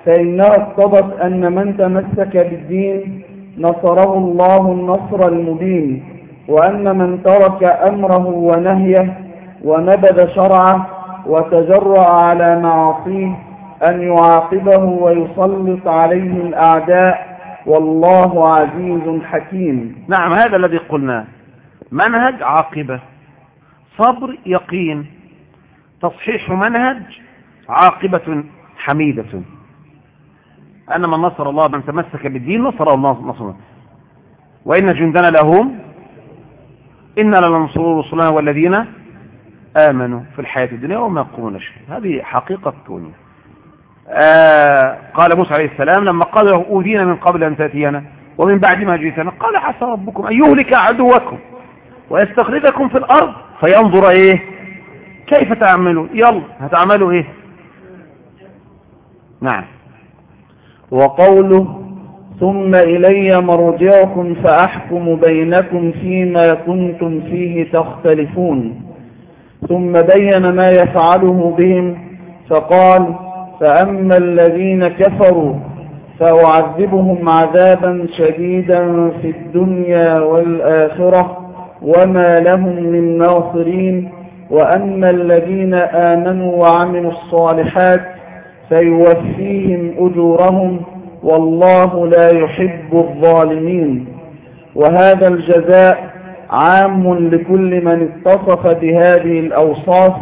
فإنها اقتضت أن من تمسك بالدين نصره الله النصر المبين وأن من ترك أمره ونهيه ونبذ شرعه وتجرأ على معاصيه أن يعاقبه ويسلط عليه الأعداء والله عزيز حكيم. نعم هذا الذي قلناه منهج عاقبة. صبر يقين. تصحيح منهج عاقبة حميدة. أن من نصر الله من تمسك بالدين نصر الله نصر وإن جندنا لهم إنا لننصر رسلنا والذين آمنوا في الحياة الدنيا وما يقومون شيء هذه حقيقة كونية آه قال موسى عليه السلام لما قال له أودينا من قبل أن تأتينا ومن بعد ما جئتنا قال عسى ربكم أن يهلك عدوكم. ويستخلفكم في الأرض. فينظر إيه؟ كيف تعملوا يلا هتعملوا إيه؟ نعم. وقوله ثم إلي مرجعكم فأحكم بينكم فيما كنتم فيه تختلفون. ثم بين ما يفعله بهم فقال فأما الذين كفروا فأعذبهم عذابا شديدا في الدنيا والآخرة. وما لهم من ناصرين وأما الذين آمنوا وعملوا الصالحات فيوفيهم أجورهم والله لا يحب الظالمين وهذا الجزاء عام لكل من اتصف بهذه الأوصاف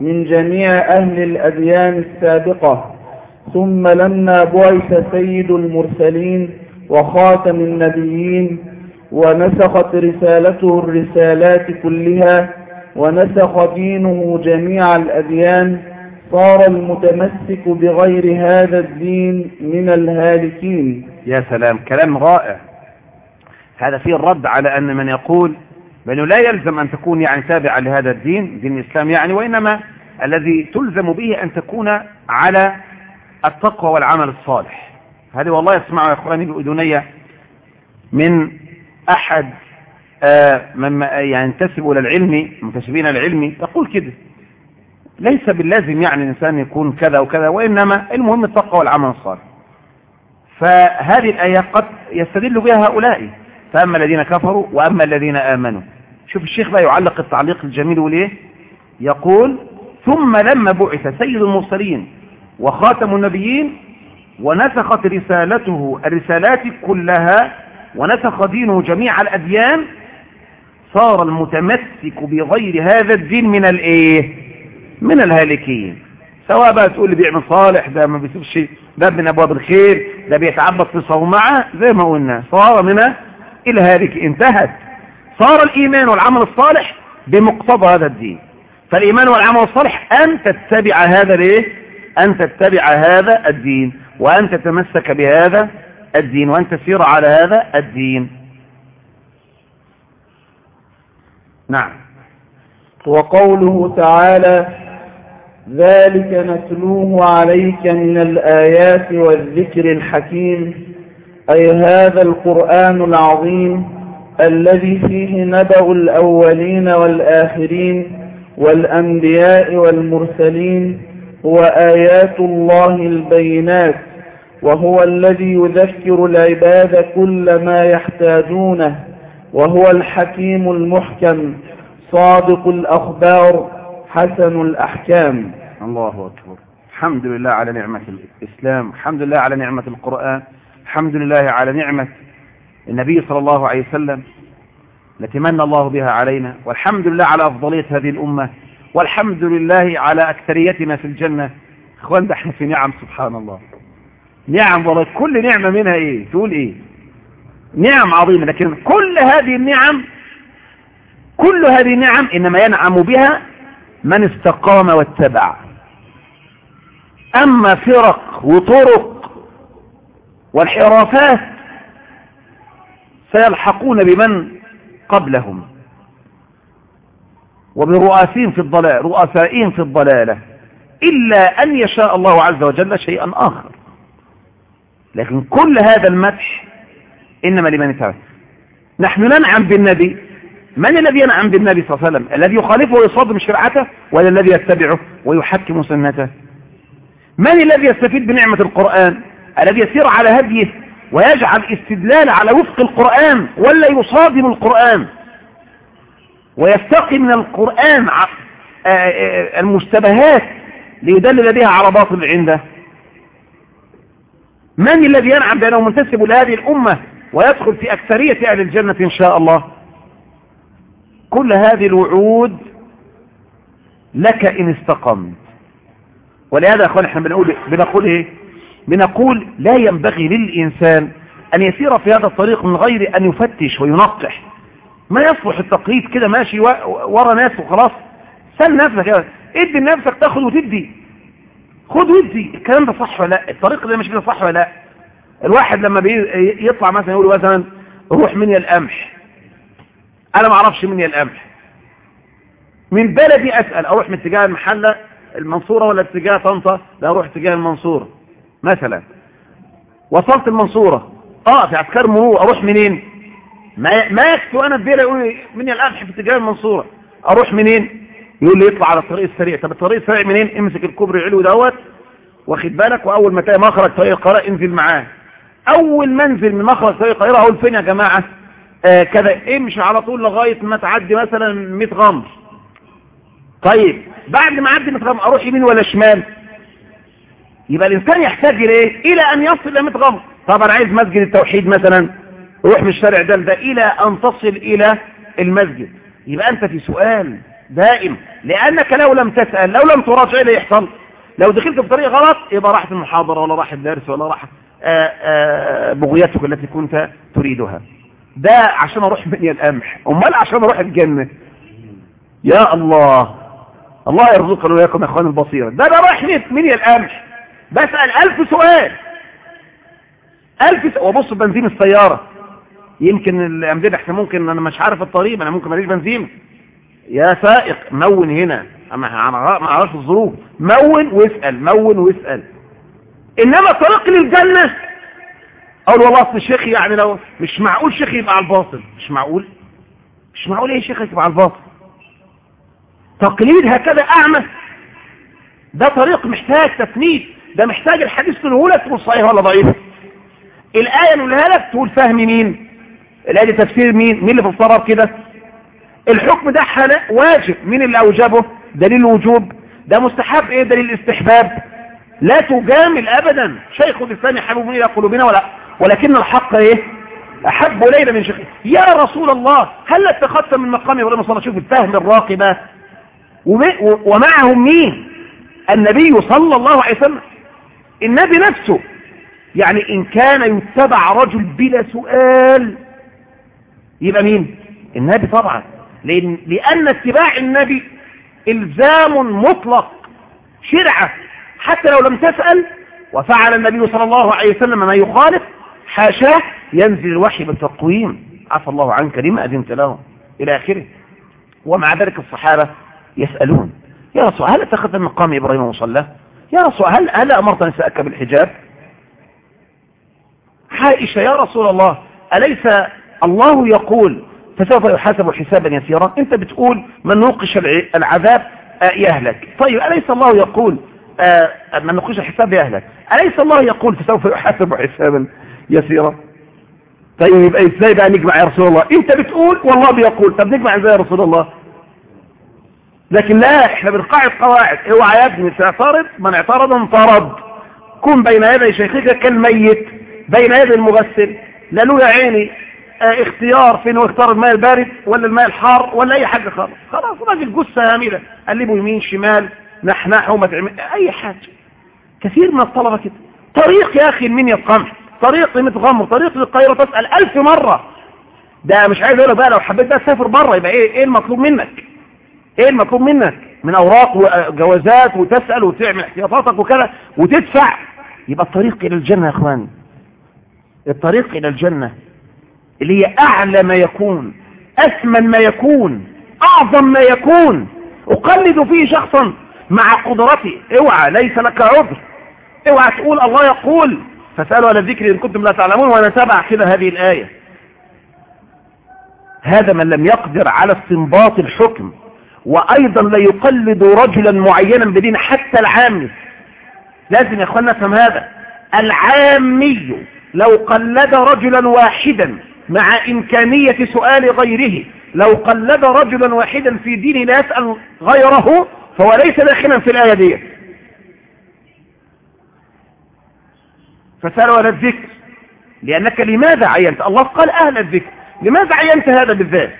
من جميع أهل الأديان السابقة. ثم لما بعث سيد المرسلين وخاتم النبيين ونسخت رسالته الرسالات كلها ونسخ دينه جميع الأديان صار المتمسك بغير هذا الدين من الهالكين. يا سلام كلام رائع. هذا فيه الرد على أن من يقول بأنه لا يلزم أن تكون يعني تابعا لهذا الدين دين الإسلام يعني وإنما الذي تلزم به أن تكون على التقوى والعمل الصالح. هذه والله يسمعوا يا أخواني بأذنية من أحد آه من يعني ينتسب إلى العلم منتسبين العلم يقول كده. ليس باللازم يعني الإنسان يكون كذا وكذا وإنما المهم التقوى والعمل الصالح. فهذه الآية قد يستدل بها هؤلاء. فأما الذين كفروا وأما الذين آمنوا. شوف الشيخ بقى يعلق التعليق الجميل وليه؟ يقول ثم لما بعث سيد المرسلين وخاتم النبيين ونسخت رسالته الرسالات كلها ونسخ دينه جميع الأديان صار المتمسك بغير هذا الدين من الإيه؟ من الهالكين. سواء بقى تقول لي بيعمل صالح ده ما بيسيبش باب من أبواب الخير ده بيتعبد في صومعة زي ما قلنا صار من الهالك انتهت. صار الإيمان والعمل الصالح بمقتضى هذا الدين. فالإيمان والعمل الصالح أن تتبع هذا الايه أن تتبع هذا الدين وأن تتمسك بهذا الدين وأن تسير على هذا الدين. نعم. وقوله تعالى ذلك نتلوه عليك من الآيات والذكر الحكيم أي هذا القرآن العظيم الذي فيه نبأ الأولين والآخرين والأنبياء والمرسلين هو آيات الله البينات. وهو الذي يذكر العباد كل ما يحتاجونه وهو الحكيم المحكم صادق الأخبار حسن الأحكام. الله أكبر. الحمد لله على نعمة الإسلام الحمد لله على نعمة القرآن الحمد لله على نعمة النبي صلى الله عليه وسلم التي من الله بها علينا والحمد لله على أفضلية هذه الأمة والحمد لله على أكثريتنا في الجنة. إخوان ده إحنا في نعم سبحان الله. نعم والله كل نعمة منها إيه؟ تقول إيه؟ نعم عظيمة لكن كل هذه النعم كل هذه النعم إنما ينعم بها من استقام واتبع. أما فرق وطرق والحرافات سيلحقون بمن قبلهم وبرؤاسهم في الضلال رؤسائهم في الضلالة إلا أن يشاء الله عز وجل شيئا آخر. لكن كل هذا المدح إنما لمن يتعرف نحن ننعم بالنبي. من الذي ينعم بالنبي صلى الله عليه وسلم؟ الذي يخالفه ويصادم شرعته ولا الذي يتبعه ويحكم سنته؟ من الذي يستفيد بنعمة القرآن؟ الذي يسير على هديه ويجعل استدلال على وفق القرآن ولا يصادم القرآن؟ ويستقي من القرآن المشتبهات ليدلل بها على باطل عنده. من الذي ينعم بأنه منتسب لهذه الأمة ويدخل في أكثرية أهل الجنة إن شاء الله؟ كل هذه الوعود لك إن استقمت. ولهذا أخوان إحنا بنقول, بنقول إيه؟ بنقول لا ينبغي للإنسان أن يسير في هذا الطريق من غير أن يفتش وينقح. ما يصلح التقليد كده ماشي ورا ناس وخلاص. سل نفسك ادي لنفسك تاخد وتدي. خد ودي. الكلام ده صح ولا لا؟ الطريق ده مش كده صح ولا لا؟ الواحد لما يطلع مثلا يقول مثلا روح مني القمح. أنا ما أعرفش مني القمح. من بلدي أسأل أروح من اتجاه المحلة المنصورة ولا اتجاه طنطا؟ لا أروح اتجاه المنصورة مثلا. وصلت المنصورة. آه في عسكر مرور أروح منين؟ ما ما يكفي وأنا في يقول مني القمح في اتجاه المنصورة. أروح منين؟ يقول لي يطلع على الطريق السريع. طب الطريق السريع منين؟ امسك الكوبري علو دوت واخد بالك؟ وأول ما تلاقي مخرج طريق القاهرة انزل معاه. أول ما انزل من مخرج طريق القاهرة أقول فين يا جماعة؟ آه كذا. امشي على طول لغاية ما تعدي مثلا 100 غمر. طيب بعد ما أعدي 100 غمر أروح يمين ولا شمال؟ يبقى الإنسان يحتاج إليه إلى أن يصل إلى 100 غمر. طبعا عايز مسجد التوحيد مثلا؟ روح من الشارع ده ده إلى أن تصل إلى المسجد. يبقى أنت في سؤال. دائم. لأنك لو لم تسأل لو لم تراجع إيه اللي يحصل لو دخلت في طريق غلط يبقى راحت المحاضرة ولا راح الدرس ولا راح بغيتك التي كنت تريدها. ده عشان أروح بني القمح. أمال عشان أروح الجنة؟ يا الله. الله يرزقنا وياكم يا إخوان البصيرة. ده أنا رايح بني القمح. بسأل ألف سؤال. ألف سؤال. وبص بنزين السيارة. يمكن الامجاد احسن ممكن أنا مش عارف الطريق أنا ممكن ماليش بنزين. يا سائق مون هنا. أما ما أعرفش الظروف. مون واسأل مون واسأل. إنما طريق للجنة. أقول والله أصل الشيخ يعني لو مش معقول شيخ يبقى على الباطل. مش معقول؟ مش معقول إيه شيخ يبقى على الباطل؟ تقليد هكذا أعمى. ده طريق محتاج تفنيد. ده محتاج الحديث تقوله لك تقول صحيح ولا ضعيف. الآية نقولها لك تقول فهم مين؟ الآية دي تفسير مين؟ مين اللي فسرها كده؟ الحكم ده واجب. مين اللي أوجبه؟ دليل الوجوب. ده مستحب. إيه دليل الاستحباب؟ لا تجامل ابدا. شيخ الإسلام يحبب إلى قلوبنا ولا ولكن الحق إيه؟ أحب إلينا من شيخ. يا رسول الله هل اتخذت من مقام إبراهيم صلى الله عليه وسلم الفهم الراقي ده ومعهم مين؟ النبي صلى الله عليه وسلم. النبي نفسه. يعني إن كان يتبع رجل بلا سؤال يبقى مين؟ النبي طبعا. لأن, لأن اتباع النبي إلزام مطلق شرعة. حتى لو لم تسأل وفعل النبي صلى الله عليه وسلم ما يخالف حاشاه ينزل الوحي بالتقويم. عفى الله عنك لما أذنت له إلى آخره. ومع ذلك الصحابة يسألون يا رسول هل اتخذ من مقام إبراهيم مصلى؟ يا رسول هل, هل أمرت نساءك بالحجاب؟ عائشة يا رسول الله أليس الله يقول فسوف يحاسب حسابا يسيرا. أنت بتقول من نوقش العذاب يهلك. طيب أليس الله يقول من نوقش الحساب يهلك؟ أليس الله يقول فسوف يحاسب حسابا يسيرا؟ طيب يبقى إزاي بقى نجمع يا رسول الله؟ أنت بتقول والله بيقول. طب نجمع إزاي يا رسول الله؟ لكن لا إحنا بنقاعد قواعد. اوعى يا ابني تعترض من اعترض انطرد كن بين يدي شيخك كالميت بين يدي المغسل. لا له يا عيني. اختيار فين هو اختار الماء البارد ولا الماء الحار ولا أي حاجة خالص. خلاص راجل جثة هاملة. قلبه يمين شمال نحنحه ما أي حاجة. كثير من الطلبة كده. طريق يا أخي المنيا القمح طريق متغمر طريق للقاهرة تسأل ألف مرة. ده مش عايز أقول بقى لو حبيت بقى تسافر بره يبقى إيه إيه المطلوب منك؟ إيه المطلوب منك؟ من أوراق وجوازات وتسأل وتعمل احتياطاتك وكذا وتدفع. يبقى الطريق إلى الجنة يا إخوان. الطريق إلى الجنة. اللي هي أعلى ما يكون اثمن ما يكون أعظم ما يكون. أقلد فيه شخصا مع قدرتي. اوعى ليس لك عذر. اوعى تقول الله يقول. فاسألوا على الذكر إن كنتم لا تعلمون وأنا تبع كده هذه الآية. هذا من لم يقدر على استنباط الحكم وأيضا لا يقلد رجلا معينا بدين حتى العامي لازم يا أخوانا نفهم هذا. العامي لو قلد رجلا واحدا مع إمكانية سؤال غيره. لو قلد رجلا واحدا في دين لا يسأل غيره فهو ليس داخلا في الآية دي. فسألوا على الذكر لأنك لماذا عينت؟ الله قال أهل الذكر لماذا عينت هذا بالذات؟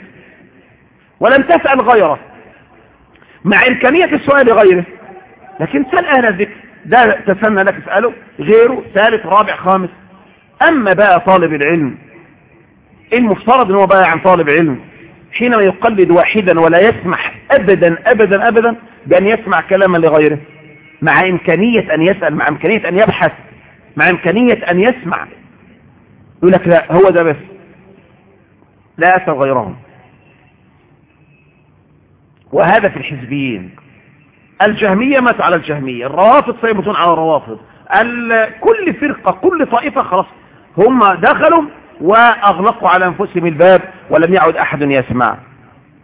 ولم تسأل غيره. مع إمكانية السؤال غيره لكن سأل أهل الذكر. ده تسنى لك تسأله غيره ثالث رابع خامس. أما بقى طالب العلم المفترض ان هو بقى عن طالب علم حينما يقلد واحدا ولا يسمح أبدا أبدا أبدا بأن يسمع كلاما لغيره مع إمكانية أن يسأل مع إمكانية أن يبحث مع إمكانية أن يسمع. يقول لك لا هو ده بس. لا أسأل غيرهم. وهذا في الحزبيين. الجهمية مات على الجهمية. الروافض سيموتون على الروافض. كل فرقة كل طائفة خلاص هم دخلوا وأغلقوا على أنفسهم الباب ولم يعد أحد يسمع.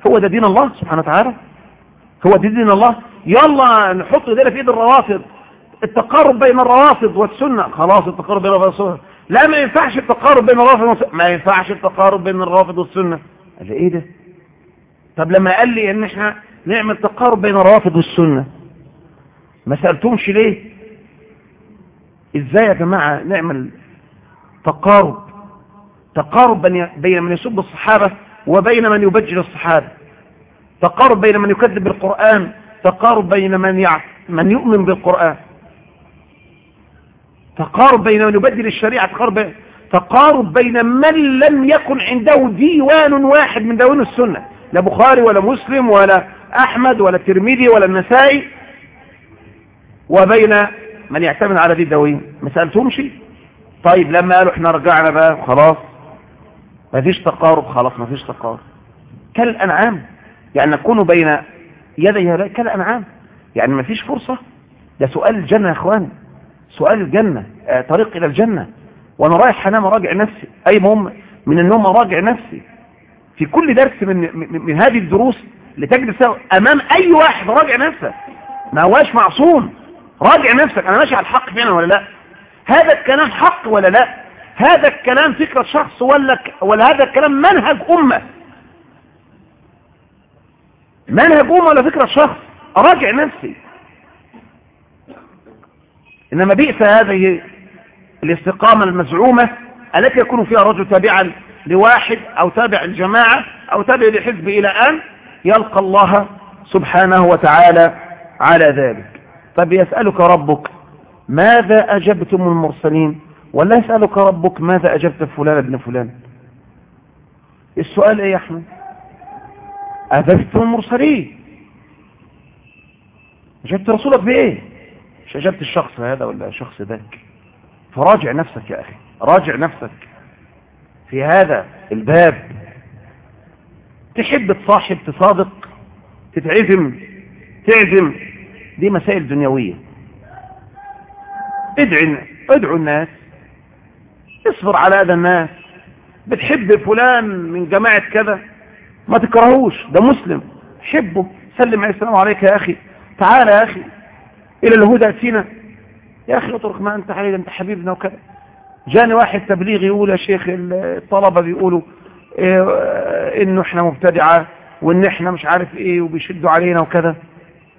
هو ده دين الله سبحانه وتعالى؟ هو ده دين الله؟ يلا نحط إيدينا في إيد الروافض. التقارب بين الروافض والسنة. خلاص التقارب بين الروافض والسنة. لا ما ينفعش التقارب بين الروافض والسنة. ما ينفعش التقارب بين الروافض والسنة. قال إيه ده؟ طب لما قال لي إن إحنا نعمل تقارب بين الروافض والسنة. ما سألتهمش ليه؟ إزاي يا جماعة نعمل تقارب تقارب بين من يسب الصحابة وبين من يبجل الصحابة. تقارب بين من يكذب بالقرآن تقارب بين من. من يؤمن بالقرآن. تقارب بين من يبدل الشريعة تقارب تقارب بين من لم يكن عنده ديوان واحد من دواوين السنة. لا بخاري ولا مسلم ولا أحمد ولا الترمذي ولا النسائي. وبين من يعتمد على دي الدواوين. ما سألتهمش؟ طيب لما قالوا إحنا رجعنا بقى خلاص. ما فيش تقارب خلاص ما فيش تقارب. كالأنعام يعني نكون بين يدي كالأنعام. يعني ما فيش فرصة. ده سؤال الجنة يا إخوان. سؤال الجنة آه طريق إلى الجنة. وأنا رايح أنام أراجع نفسي. أي مهم؟ من النوم أراجع نفسي. في كل درس من, من, من هذه الدروس لتجلس أمام أي واحد راجع نفسك. ما هواش معصوم. راجع نفسك. أنا ماشي على الحق فعلا ولا لا؟ هذا الكلام حق ولا لا؟ هذا الكلام فكرة شخص ولا, ولا هذا الكلام منهج أمة. منهج أمة ولا فكرة شخص؟ أراجع نفسي. إنما بئس هذه الاستقامة المزعومة التي يكون فيها رجل تابعا لواحد أو تابع الجماعة أو تابع لحزب إلى أن يلقى الله سبحانه وتعالى على ذلك. طب يسألك ربك ماذا أجبتم المرسلين؟ ولا يسألك ربك ماذا أجبت فلان ابن فلان. السؤال إيه يا أحمد؟ أجبتم المرسلين. أجبت رسولك بإيه؟ مش أجبت الشخص هذا ولا الشخص ذاك؟ فراجع نفسك يا أخي راجع نفسك. في هذا الباب تحب تصاحب تصادق تتعزم تعزم. دي مسائل دنيوية. ادعي ادعو الناس. اصبر على هذا الناس. بتحب فلان من جماعة كذا؟ ما تكرهوش ده مسلم. حبه. سلم عليه. السلام عليك يا أخي. تعال يا أخي. إلى الهدى أتينا. يا أخي أترك ما أنت عليه أنت حبيبنا وكذا جاني واحد تبليغ يقول يا شيخ الطلبة بيقولوا إيه إنه إحنا مبتدعة وإن إحنا مش عارف إيه وبيشدوا علينا وكذا.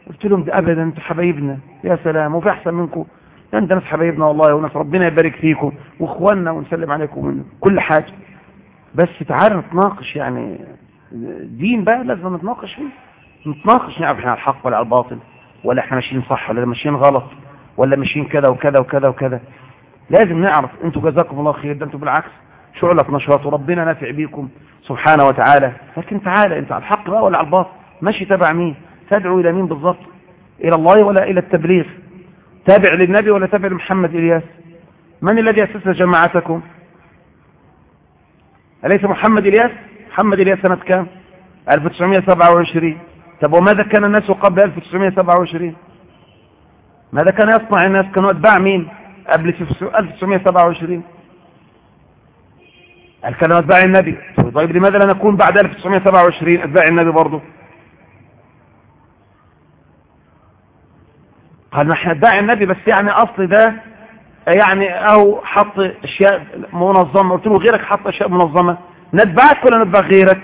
قلت لهم ده أبدا أنتوا حبايبنا. يا سلام وفي أحسن منكم. أنت ناس حبايبنا والله وناس ربنا يبارك فيكم وإخواننا ونسلم عليكم من كل حاجة. بس تعالى نتناقش يعني دين بقى لازم نتناقش فيه. نتناقش نعرف إحنا على الحق ولا على الباطل ولا إحنا ماشيين صح ولا ماشيين غلط ولا ماشيين كذا وكذا وكذا وكذا. لازم نعرف أنتوا جزاكم الله خير ده أنتوا بالعكس شعلة نشاط وربنا نافع بيكم سبحانه وتعالى. لكن تعالى أنت على الحق بقى ولا على الباطل؟ ماشي تبع مين؟ تدعو إلى مين بالظبط؟ إلى الله ولا إلى التبليغ؟ تابع للنبي ولا تابع لمحمد إلياس؟ من الذي أسس جماعتكم؟ أليس محمد إلياس؟ محمد إلياس سنة كام؟ 1927 طب وماذا كان الناس قبل 1927 ماذا كان يصنع الناس؟ كانوا أتباع مين؟ قبل 1927 قال كانوا أتباع النبي؟ طيب لماذا لا نكون بعد 1927 أتباع النبي برضه؟ قال ما إحنا النبي بس يعني أصل ده يعني أو حط أشياء منظمة. قلت له غيرك حط أشياء منظمة. نتبعك ولا نتبع غيرك؟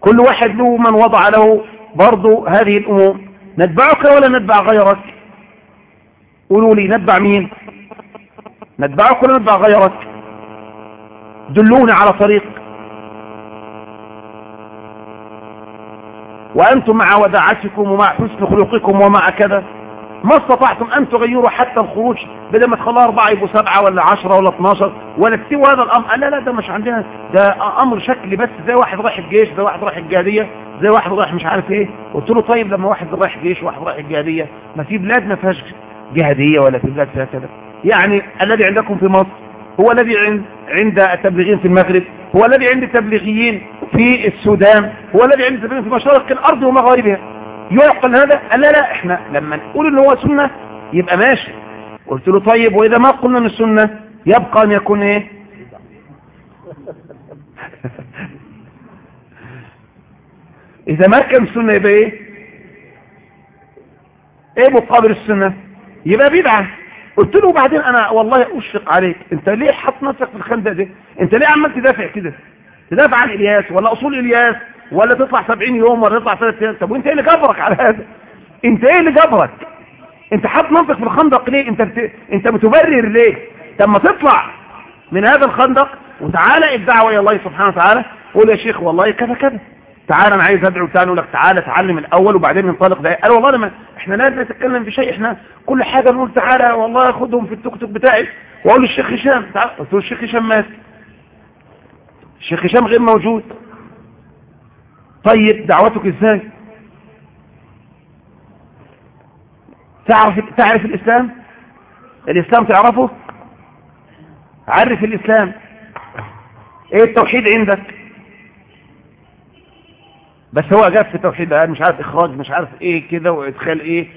كل واحد له من وضع له برضه هذه الأمور. نتبعك ولا نتبع غيرك؟ قولوا لي نتبع مين؟ نتبعك ولا نتبع غيرك؟ دلوني على طريق وأنتم مع وداعتكم ومع حسن خلقكم ومع كذا. ما استطعتم أن تغيروا حتى الخروج بدل ما تخلوا أربعة يبقوا سبعة ولا عشرة ولا 12 ولا تسيبوا هذا الأمر. لا لا ده مش عندنا. ده أمر شكلي بس. زي واحد رايح الجيش زي واحد رايح الجهادية زي واحد رايح مش عارف إيه. قلت له طيب لما واحد رايح جيش وواحد رايح الجهادية ما في بلاد ما فيهاش جهادية ولا في بلاد فيها كذا. يعني الذي عندكم في مصر هو الذي عند التبليغيين في المغرب؟ هو الذي عند التبليغيين في السودان هو الذي عند التبليغيين في مشارق الأرض ومغاربها يعقل هذا؟ لا لا إحنا لما نقول ان هو سنة يبقى ماشي. قلت له طيب وإذا ما قلنا ان السنة يبقى أن يكون إيه؟ إذا ما كان سنة يبقى إيه؟ إيه مقابل السنة؟ يبقى بدعة. قلت له بعدين أنا والله أشفق عليك. أنت ليه حط نفسك في الخندق ده أنت ليه عمال تدافع كده؟ تدافع عن إلياس ولا أصول إلياس ولا تطلع 70 يوم ولا تطلع ثلاث أيام؟ طب وأنت إيه اللي جبرك على هذا؟ أنت إيه اللي جبرك؟ أنت حاطط نفسك في الخندق ليه؟ أنت بت... أنت بتبرر ليه؟ طب ما تطلع من هذا الخندق وتعالى الدعوه إلى الله سبحانه وتعالى. قول يا شيخ والله كذا كذا. تعالى أنا عايز ادعو أقول لك تعالى اتعلم الأول وبعدين ننطلق ده. قال والله لما إحنا لازم نتكلم في شيء إحنا كل حاجة نقول تعالى والله خدهم في التوك توك بتاعي. وأقول للشيخ هشام تعالى قلت له الشيخ هشام مات. الشيخ هشام غير موجود. طيب دعوتك إزاي؟ تعرف تعرف الإسلام؟ الإسلام تعرفه؟ عرف الإسلام. إيه التوحيد عندك؟ بس هو جاب في التوحيد قال مش عارف إخراج مش عارف إيه كده وإدخال إيه.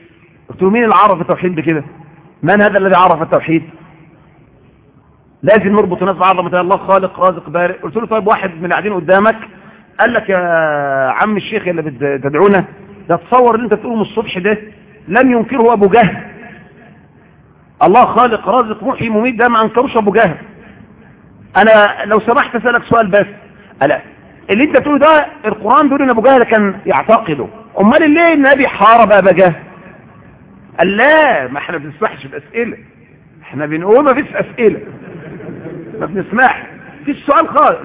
قلت له مين اللي عرف التوحيد بكده؟ من هذا الذي عرف التوحيد؟ لازم نربط الناس بعظمه الله خالق رازق بارئ. قلت له طيب واحد من قاعدين قدامك قال لك يا عم الشيخ اللي بتدعونا ده تصور اللي انت تقوله من الصبح ده لم ينكره أبو جهل. الله خالق رازق محيي مميت ده ما أنكروش أبو جهل. أنا لو سمحت أسألك سؤال بس. الا اللي انت تقوله ده القرآن بيقول إن أبو جهل كان يعتقده. أمال ليه النبي حارب ابا جهل قال لا ما إحنا بنسمحش بأسئلة. إحنا بنقول ما فيش أسئلة. ما بنسمعش فيش سؤال خالص.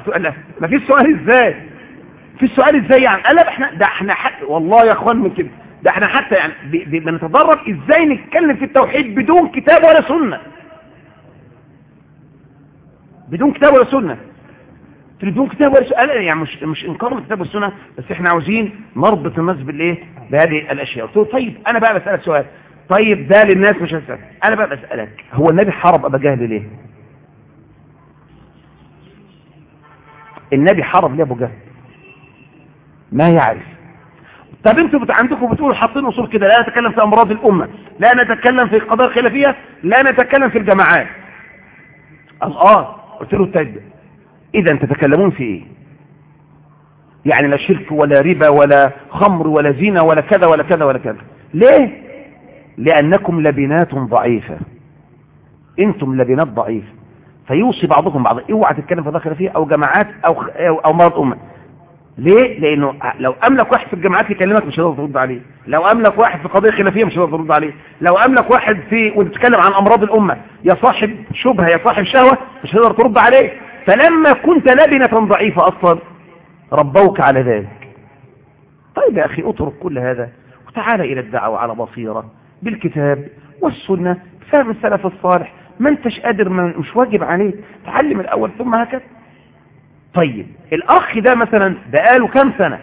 ما فيش سؤال إزاي؟ في السؤال إزاي يعني؟ قال إحنا ده إحنا حتى والله يا إخوان من كده. ده إحنا حتى يعني بنتدرب إزاي نتكلم في التوحيد بدون كتاب ولا سنة. بدون كتاب ولا سنة. بدون كتاب ولا سنة يعني مش مش إنكار الكتاب والسنة بس إحنا عاوزين نربط الناس بالإيه؟ بهذه الأشياء. قلت له طيب أنا بقى بسألك سؤال. طيب ده للناس مش هسأل. أنا بقى بسألك هو النبي حارب أبا جهل ليه؟ النبي حارب ليه أبو جهل؟ ما يعرف. طب أنتوا عندكم بتقولوا حاطين أصول كده لا نتكلم في أمراض الأمة لا نتكلم في قضايا خلافية لا نتكلم في الجماعات. آه قلت له طيب اذا تتكلمون في إيه؟ يعني لا شرك ولا ربا ولا خمر ولا زنا ولا كذا ولا كذا ولا كذا. ليه؟ لأنكم لبنات ضعيفة. أنتم لبنات ضعيفه فيوصي بعضكم بعض اوعى تتكلم في قضايا خلافيه أو جماعات أو أو مرض أمة. ليه؟ لأنه لو أملك واحد في الجامعات يكلمك مش هتقدر ترد عليه. لو أملك واحد في قضية خلافية مش هتقدر ترد عليه. لو أملك واحد في وأنت بتتكلم عن أمراض الأمة يا صاحب شبهة يا صاحب شهوة مش هتقدر ترد عليه. فلما كنت لبنة ضعيفة أصلا ربوك على ذلك. طيب يا أخي اترك كل هذا وتعال إلى الدعوة على بصيرة بالكتاب والسنة فهم السلف الصالح. ما انتش قادر ما مش واجب عليك. تعلم الأول ثم هكذا. طيب الأخ ده مثلا بقاله كام سنة؟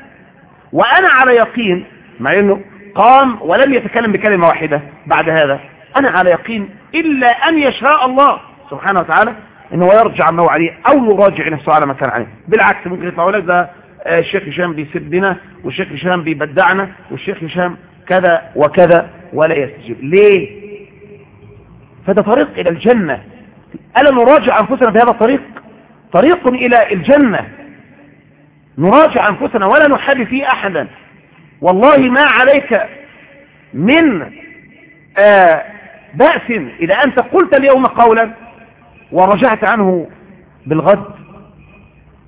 وأنا على يقين مع إنه قام ولم يتكلم بكلمة واحدة بعد هذا أنا على يقين إلا أن يشاء الله سبحانه وتعالى إنه يرجع ما هو عليه أو يراجع نفسه على ما كان عليه بالعكس ممكن يطلعوا لك ده آه، الشيخ هشام بيسبنا والشيخ هشام بيبدعنا والشيخ هشام كذا وكذا ولا يستجيب. ليه؟ فده طريق إلى الجنة. ألا نراجع أنفسنا في هذا الطريق؟ طريق إلى الجنة. نراجع أنفسنا ولا نحب فيه أحدا. والله ما عليك من آه بأس إذا أنت قلت اليوم قولا. ورجعت عنه بالغد.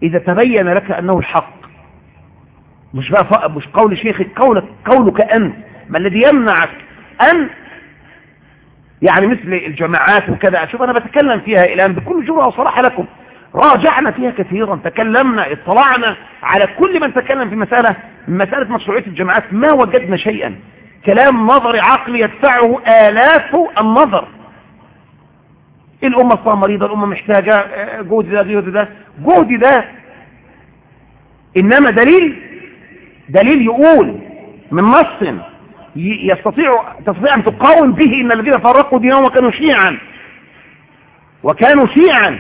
إذا تبين لك أنه الحق مش بقى مش قول شيخك قولك قولك أنت ما الذي يمنعك أن؟ يعني مثل الجماعات وكذا. شوف أنا بتكلم فيها الآن بكل جرأة وصراحة لكم. راجعنا فيها كثيرا تكلمنا اطلعنا على كل من تكلم في مسألة مسألة مشروعية الجماعات. ما وجدنا شيئا. كلام نظري عقلي يدفعه آلاف النظر. الأمة صار مريضة الأمة محتاجة جهد ده جهد ده جهد ده إنما دليل دليل يقول من نص يستطيع تستطيع أن تقاوم به إن الذين فرقوا دينهم وكانوا شيعا. وكانوا شيعا.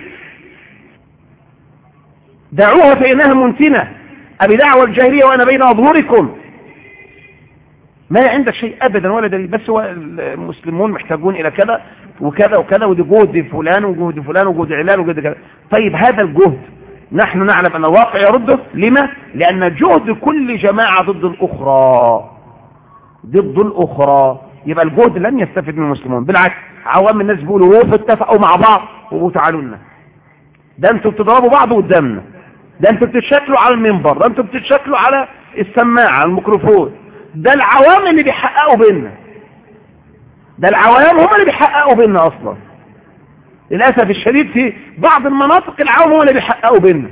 دعوها فإنها منتنة أبي دعوة الجاهلية وأنا بين أظهركم ما عندك شيء أبدا ولا دليل بس هو المسلمون محتاجون إلى كذا وكذا وكذا ودي جهد فلان وجهد فلان وجهد علان وجهد كذا. طيب هذا الجهد نحن نعلم أن الواقع يرده لما؟ لأن جهد كل جماعة ضد الأخرى. ضد الأخرى. يبقى الجهد لن يستفد من المسلمون. بالعكس عوام الناس بيقولوا وقفوا اتفقوا مع بعض. وتعالوا لنا. ده أنتوا بتضربوا بعض قدامنا. ده أنتوا بتتشكلوا على المنبر. ده أنتوا بتتشكلوا على السماعة على الميكروفون. ده العوام اللي بيحققوا بينا. ده العوام هم اللي بيحققوا بينا أصلا. للأسف الشديد في بعض المناطق العوام هم اللي بيحققوا بينا.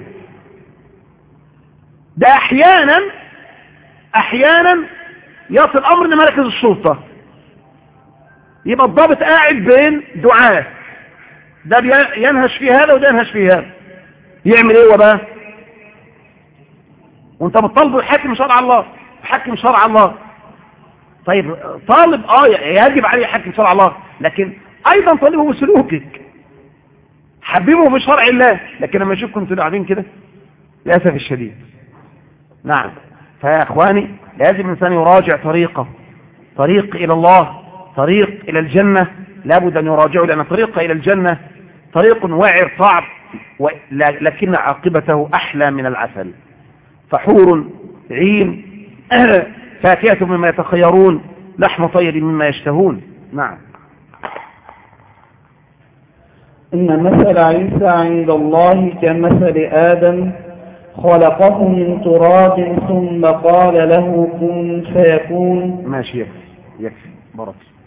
ده أحيانا أحيانا يصل الامر لمركز الشرطة يبقى الضابط قاعد بين دعاة. ده ينهش في هذا وده ينهش في هذا. يعمل إيه بقى؟ وأنت بتطالبه يحكم شرع الله. يحكم شرع الله. طيب طالب آه يجب عليه يحكم شرع الله لكن أيضا طالبه بسلوكك حببه بشرع الله. لكن لما يشوفكم أنتوا قاعدين كده للأسف الشديد. نعم. فيا إخواني لازم الإنسان يراجع طريقه. طريق إلى الله طريق إلى الجنة. لابد أن يراجعه لأن طريق إلى الجنة طريق واعر صعب لكن عاقبته أحلى من العسل. فحور عين فاكهة مما يتخيرون لحم طير مما يشتهون. نعم. إن مثل عيسى عند الله كمثل آدم خلقه من تراب ثم قال له كن فيكون. ماشي يكفي يكفي. بركة